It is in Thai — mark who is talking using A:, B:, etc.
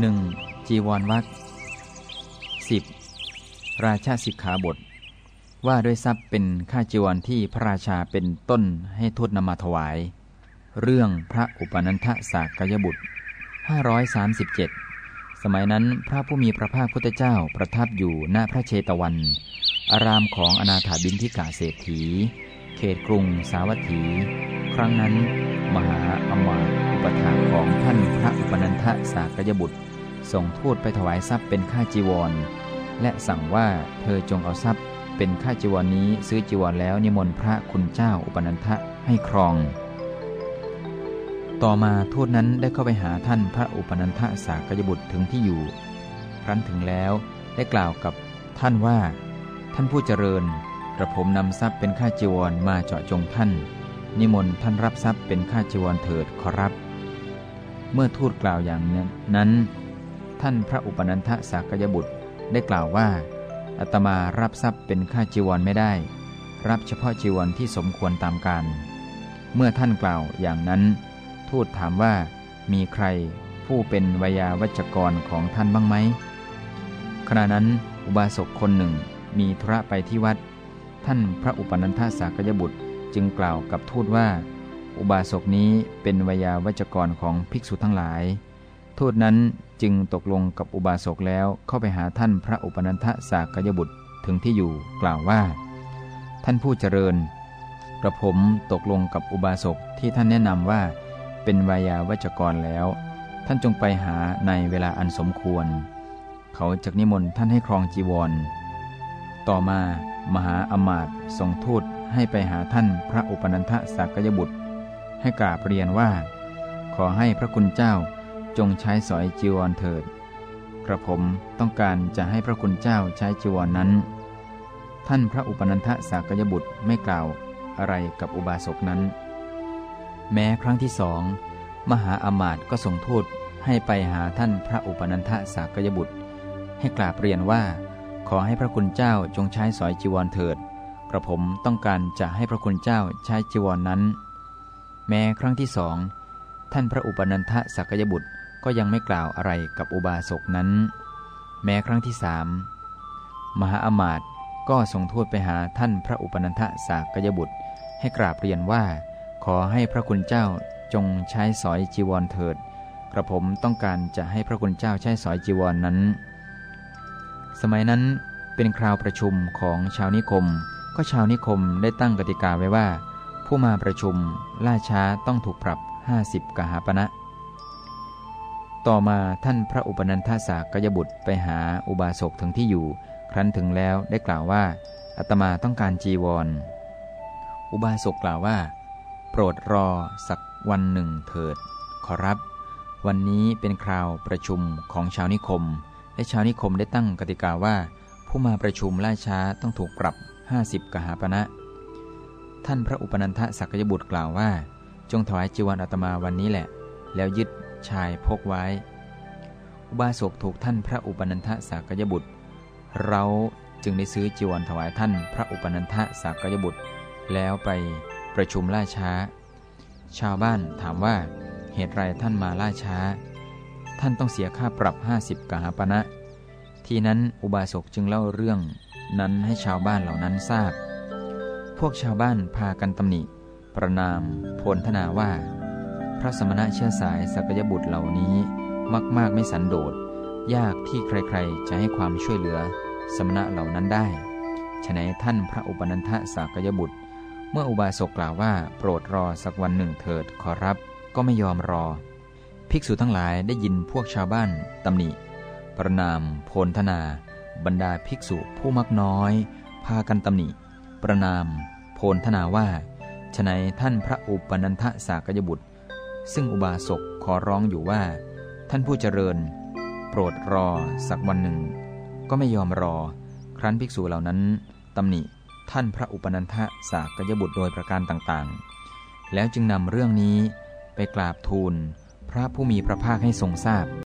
A: 1. จีวรวัก 10. ราชาสิกขาบท ว่าด้วยทรัพย์เป็นค่าจีวรที่พระราชาเป็นต้นให้ทูตนำมาถวาย เรื่องพระอุปนันทสากยบุตร 537 สมัยนั้นพระผู้มีพระภาคพุทธเจ้าประทับอยู่ณพระเชตวัน อารามของอนาถาบินทิกาเศรษฐี เขตกรุงสาวัตถี ครั้งนั้น มหาอมาตย์อุปถาของท่านพระอุปนันทสากยบุตร ส่งทูตไปถวายทรัพย์เป็นค่าจีวร และสั่งว่าเธอจงเอาทรัพย์ เป็นค่าจีวรนนี้ซื้อจีวรแล้วนิมนต์พระคุณเจ้าอุปนันทะให้ครอง ต่อมาทูตนั้นได้เข้าไปหาท่านพระอุปนันทสากยบุตรถึงที่อยู่ ครั้นถึงแล้วได้กล่าวกับท่านว่า ท่านผู้เจริญกระผมนำทรัพย์เป็นค่าจีวรมาเจาะจงท่าน นิมนต์ท่านรับทรัพย์เป็นค่าจีวรเถิดขอรับ เมื่อทูตกล่าวอย่างนั้น ท่านพระอุปนันทสากยบุตรได้กล่าวว่าอาตมารับทรัพย์เป็นค่าจีวรไม่ได้ รับเฉพาะจีวรที่สมควรตามการเมื่อท่านกล่าวอย่างนั้น ทูตถามว่ามีใครผู้เป็นวยาวัจกรของท่านบ้างไหมขณะนั้นอุบาสกคนหนึ่งมีธุระไปที่วัด ท่านพระอุปนันทสากยบุตรจึงกล่าวกับทูตว่า อุบาสกนี้เป็นวยาวัจกรของภิกษุทั้งหลาย ทูตนั้นจึงตกลงกับอุบาสกแล้วเข้าไปหาท่านพระอุปนันทสากยบุตรถึงที่อยู่กล่าวว่า ท่านผู้เจริญ กระผมตกลงกับอุบาสกที่ท่านแนะนำว่า เป็นวายาวัจกรแล้ว ท่านจงไปหาในเวลาอันสมควร เขาจะนิมนต์ท่านให้ครองจีวร ต่อมามหาอมาตย์ส่งทูตให้ไปหาท่านพระอุปนันทสากยบุตร ให้กราบเรียนว่า ขอให้พระคุณเจ้าจงใช้สอยจีวรเถิด กระผมต้องการจะให้พระคุณเจ้าใช้จีวรนนั้น ท่านพระอุปนันทสากยบุตรไม่กล่าวอะไรกับอุบาสกนั้น แม้ครั้งที่สองมหาอมาตย์ก็ส่งทูตให้ไปหาท่านพระอุปนันทสากยบุตร ให้กราบเรียนว่า ขอให้พระคุณเจ้าจงใช้สอยจีวรเถิด กระผมต้องการจะให้พระคุณเจ้าใช้จีวรนนั้น แม้ครั้งที่สอง ท่านพระอุปนันทสากยบุตรก็ยังไม่กล่าวอะไรกับอุบาสกนั้น แม้ครั้งที่สามมหาอมาตย์ก็ส่งทูตไปหาท่านพระอุปนันทสากยบุตร ให้กราบเรียนว่า ขอให้พระคุณเจ้าจงใช้สอยจีวรเถิด กระผมต้องการจะให้พระคุณเจ้าใช้สอยจีวรนนั้น สมัยนั้นเป็นคราวประชุมของชาวนิคม ก็ชาวนิคมได้ตั้งกติกาไว้ว่า ผู้มาประชุมล่าช้าต้องถูกปรับ 50 กหาปณะต่อมาท่านพระอุปนันทสากยบุตรไปหาอุบาสกถึงที่อยู่ ครั้นถึงแล้วได้กล่าวว่าอาตมาต้องการจีวรอุบาสกกล่าวว่า โปรดรอสักวันหนึ่งเถิด ขอรับ วันนี้เป็นคราวประชุมของชาวนิคม และชาวนิคมได้ตั้งกติกาว่า ผู้มาประชุมล่าช้าต้องถูกปรับ 50 กหาปณะ ท่านพระอุปนันทสากยบุตรกล่าวว่า จงถวายจีวรอาตมาวันนี้แหละ แล้วยึดชายพกไว้ อุบาสกถูกท่านพระอุปนันทสากยบุตร เราจึงได้ซื้อจีวรถวายท่านพระอุปนันทสากยบุตร แล้วไปประชุมล่าช้า ชาวบ้านถามว่าเหตุไรท่านมาล่าช้า ท่านต้องเสียค่าปรับ 50กหาปณะทีนั้นอุบาสกจึงเล่าเรื่องนั้นให้ชาวบ้านเหล่านั้นทราบ วกชาวบ้านพากันตำหนิ ประนามโพลธนาว่า พระสมณะเชื้อสายสักยบุตรเหล่านี้มาก ๆ ไม่สันโดษ ยากที่ใครๆ จะให้ความช่วยเหลือสมณะเหล่านั้นได้ฉนัยท่านพระอุปนันทสักยบุตร เมื่ออุบาสกกล่าวว่าโปรดรอสักวันหนึ่งเถิดขอรับ ก็ไม่ยอมรอ ภิกษุทั้งหลายได้ยินพวกชาวบ้านตำหนิ ประนาม โพลธนา บรรดาภิกษุผู้มักน้อย พากันตำหนิ ประนาม โพลธนาว่าฉนัยท่านพระอุปนันทสากยบุตร ซึ่งอุบาสกขอร้องอยู่ว่า ท่านผู้เจริญ โปรดรอสักวันหนึ่ง ก็ไม่ยอมรอ ครั้นภิกษุเหล่านั้นตำหนิท่านพระอุปนันทสากยบุตรโดยประการต่างๆ แล้วจึงนำเรื่องนี้ไปกราบทูลพระผู้มีพระภาคให้ทรงทราบ